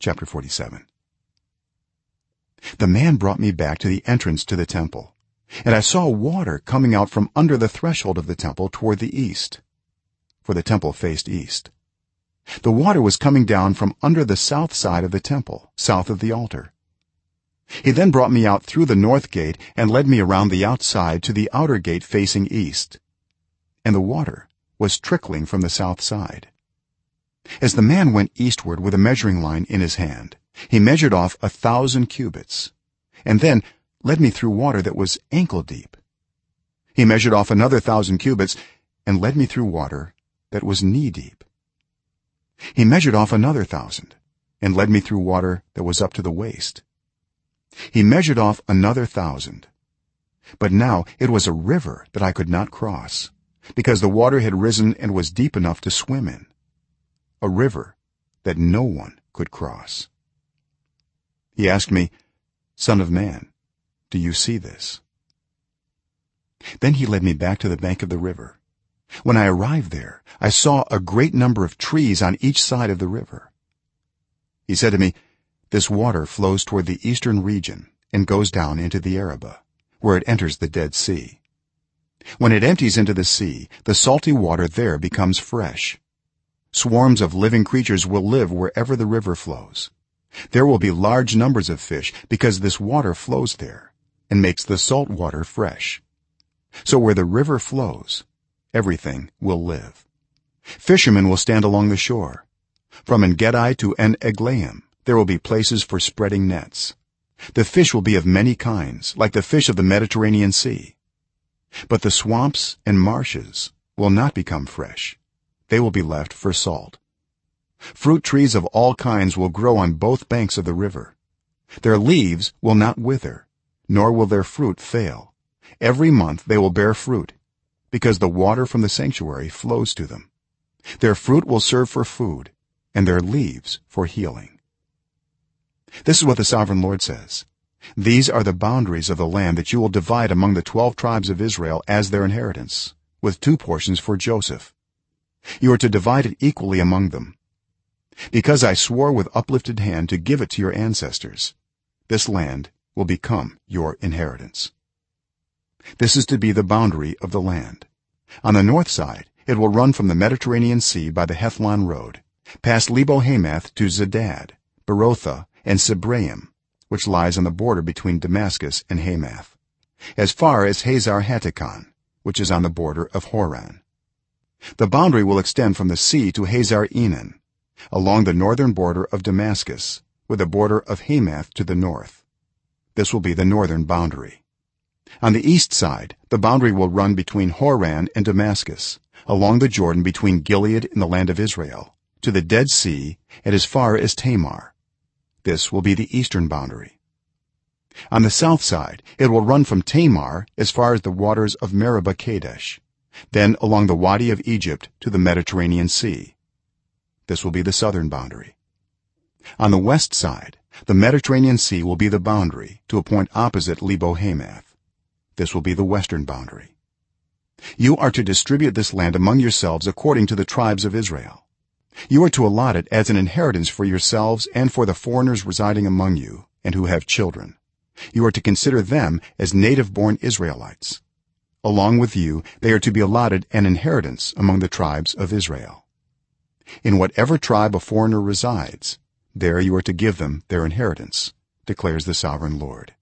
chapter 47 the man brought me back to the entrance to the temple and i saw water coming out from under the threshold of the temple toward the east for the temple faced east. The water was coming down from under the south side of the temple south of the altar. He then brought me out through the north gate and led me around the outside to the outer gate facing east and the water was trickling from the south side as the man went eastward with a measuring line in his hand he measured off a 1000 cubits and then led me through water that was ankle deep. He measured off another 1000 cubits and led me through water that was knee deep. He measured off another 1000 and led me through water that was up to the waist. He measured off another 1000 but now it was a river that i could not cross because the water had risen and was deep enough to swim in a river that no one could cross. He asked me son of man do you see this? Then he led me back to the bank of the river. When i arrived there i saw a great number of trees on each side of the river. He said to me this water flows toward the eastern region and goes down into the arabah where it enters the dead sea. When it empties into the sea the salty water there becomes fresh swarms of living creatures will live wherever the river flows. There will be large numbers of fish because this water flows there and makes the salt water fresh. So where the river flows everything will live. Fishermen will stand along the shore. From engedi to en eglaim there will be places for spreading nets. The fish will be of many kinds like the fish of the mediterranean sea. But the swamps and marshes will not become fresh they will be left for salt. Fruit trees of all kinds will grow on both banks of the river. Their leaves will not wither nor will their fruit fail. Every month they will bear fruit because the water from the sanctuary flows to them. Their fruit will serve for food and their leaves for healing. This is what the sovereign lord says. These are the boundaries of the land that you will divide among the 12 tribes of israel as their inheritance with two portions for joseph you are to divide it equally among them. Because i swore with uplifted hand to give it to your ancestors this land will become your inheritance. This is to be the boundary of the land. On the north side it will run from the mediterranean sea by the hethlon road past lebo hamath to zedad berothah and sibraim which lies on the border between damascus and hamath as far as hazer hattikon which is on the border of hauran the boundary will extend from the sea to hazar enan along the northern border of damascus with the border of hamath to the north. This will be the northern boundary. On the east side the boundary will run between hauran and damascus along the jordan between gilead in the land of israel to the dead sea and as far as tamar. This will be the eastern boundary. On the south side it will run from tamar as far as the waters of meribah kadesh then along the wadi of egypt to the mediterranean sea. This will be the southern boundary. On the west side the mediterranean sea will be the boundary to a point opposite lebo hamath. This will be the western boundary. You are to distribute this land among yourselves according to the tribes of israel. You are to allot it as an inheritance for yourselves and for the foreigners residing among you and who have children. You are to consider them as native born israelites along with you they are to be allotted an inheritance among the tribes of israel. In whatever tribe a foreigner resides there you are to give them their inheritance declares the sovereign lord